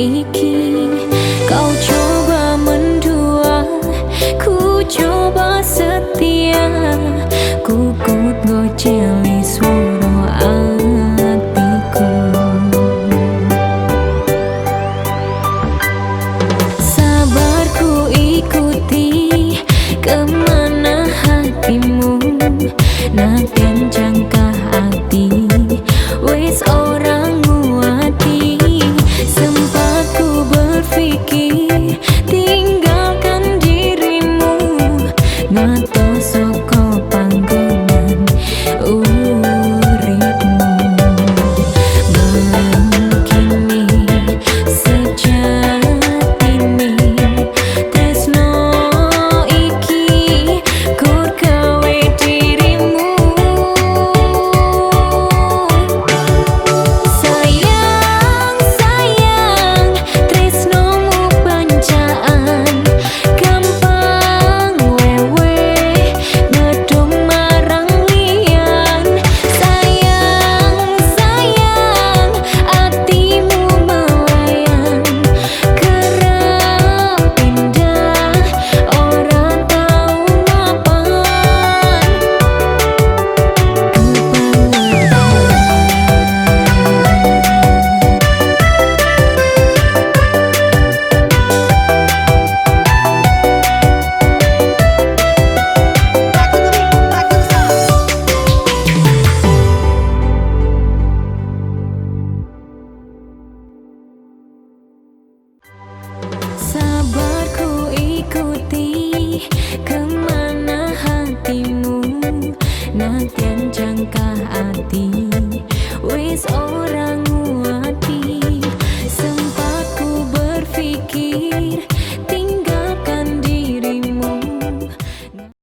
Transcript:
iki Kau coba mendua Ku coba setia Ku kut gocelin